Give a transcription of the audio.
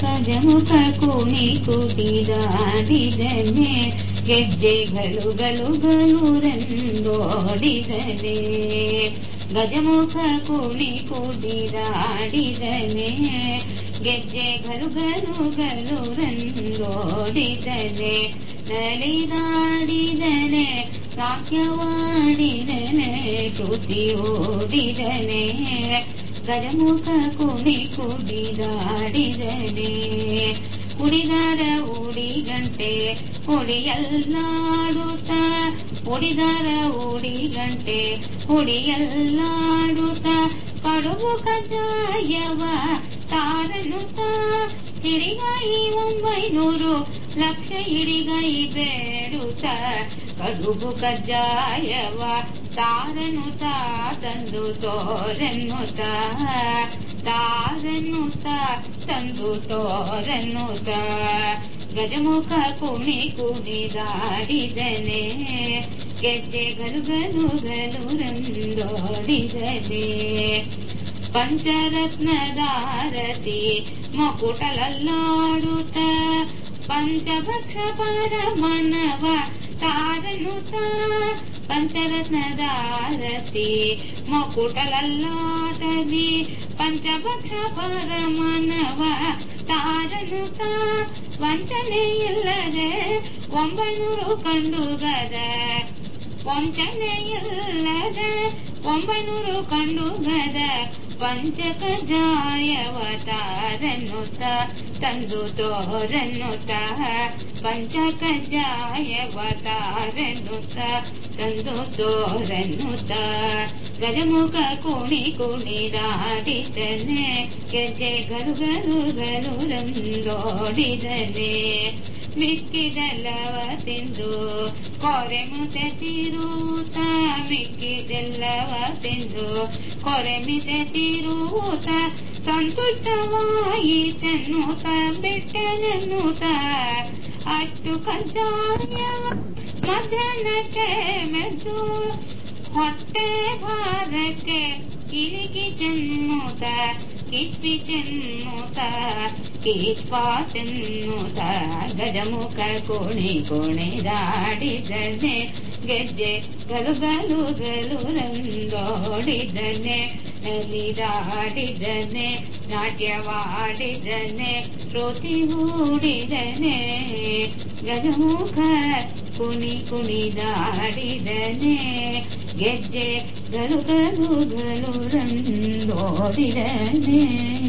ಗಜಮುಖ ಕುಣಿ ಕುಟಿದಾಡಿದನೆ ಗೆಜ್ಜೆ ಗಲು ಗಲು ಗಲುರೆಂದೋಡಿದನೆ ಗಜಮುಖ ಕುಣಿ ಕುಟಿದಾಡಿದನೆ ಗೆಜ್ಜೆ ಗಲು ಗಲು ಗಲುರೆಂದೋಡಿದನೆ ನಲಿದಾಡಿದನೆ ಸಾಕ್ಯವಾಡಿದನೆ ಕೃತಿ ಓಡಿದನೆ ಗಜಮುಖ ಕುಣಿ ಕುಡಿದಾಡಿದನೆ. ಕುಡಿದಾರ ಓಡಿಗಂಟೆ ಹೊಡಿಯಲ್ಲಾಡುತ್ತ ಹೊಡಿದಾರ ಓಡಿಗಂಟೆ ಹೊಡಿಯಲ್ಲಾಡುತ್ತ ಕಡುಬು ಕಜ್ಜಾಯವ ತಾರನುತ್ತ ಹಿರಿಗಾಯಿ ಒಂಬೈನೂರು ಲಕ್ಷ ಹಿಡಿಗೈ ಬೇಡುತ್ತ. ಕಡುಬು ಕಜ್ಜಾಯವ ತಾರನುತ ತಂದು ತೋರನ್ನುತ್ತ ತಾರನ್ನುತ್ತ ತಂದು ತೋರನ್ನುತ್ತ ಗಜಮುಖ ಕುಣಿ ಕುಣಿದಾಡಿದನೆ ಗೆಜ್ಜೆ ಗಲು ಗಲು ಗಲು ರಂದೋಡಿದನೆ. ಪಂಚರತ್ನದಾರತಿ ಮಕುಟಲಲ್ಲಾಡುತ್ತ ಪಂಚಭಕ್ಷ ಪರಮನವ ತಾರನುತ ಪಂಚರತ್ನದಾರತಿ ಮಕುಟಲಲ್ಲಾಟದಿ ಪಂಚಭಕ್ಷ ಪರಮನವ ತಾರನುತ ವಂಚನೆಯಿಲ್ಲದೆ ಒಂಬೈನೂರು ಕಂಡುಗದ ವಂಚನೆಯಿಲ್ಲದೆ ಒಂಬೈನೂರು ಕಂಡುಗದ ಪಂಚಕಜಾಯವತಾರನ್ನುತ್ತ ತಂದು ತೋರನ್ನುತ್ತ. ಪಂಚಕಜಾಯವತಾರನ್ನುತ್ತ ತಂದು ತೋರನ್ನುತ್ತ. ಗಜಮುಖ ಕುಣಿ ಕುಣಿದಾಡಿದನೆ ಗೆಜ್ಜೆ ಗರು ಗರು ಗರು ರಂದೋಡಿದನೆ. ಮಿಕ್ಕಿದೆಲ್ಲವ ತಿಂದು ಕೊರೆ ಮುತೆ ತಿರುತ್ತ ಮಿಕ್ಕಿದೆಲ್ಲವ ತಿಂದು ಕೊರೆ ಮಿತೆ ತಿರುತ್ತ ಸಂತುಷ್ಟವಾಯಿತೆನ್ನುತ್ತ ಬಿಟ್ಟನೆನ್ನುತ್ತ ಅಷ್ಟು ಕಜ್ಜಾಯವ ಮಧ್ಯಾಹ್ನಕ್ಕೆ ಮೆದ್ದು ಹೊಟ್ಟೆ ಭಾರಕ್ಕೆ ಕಿಲಿಕಿ ಚೆನ್ನುತ್ತ ಕಿಚ್ಪಿ ಚೆನ್ನುತ್ತ ಕಿಚ್ಪ ಚೆನ್ನುತ್ತ ಗಜಮುಖ ಕೋಣಿ ಕೋಣಿದಾಡಿದನೆ ಗೆಜ್ಜೆ ಗಲು ಗಲು ಗಲು ರಂದೋಡಿದನೆ ನಲಿದಾಡಿದನೆ ನಾಟ್ಯವಾಡಿದನೆ ಶ್ರುತಿ ಹೂಡಿದನೆ ಗಜಮುಖ ಕುಣಿ ಕುಣಿದಾಡಿದನೆ ಗೆಜ್ಜೆ ಗಲು ಗಲು ಗಲು 我的人民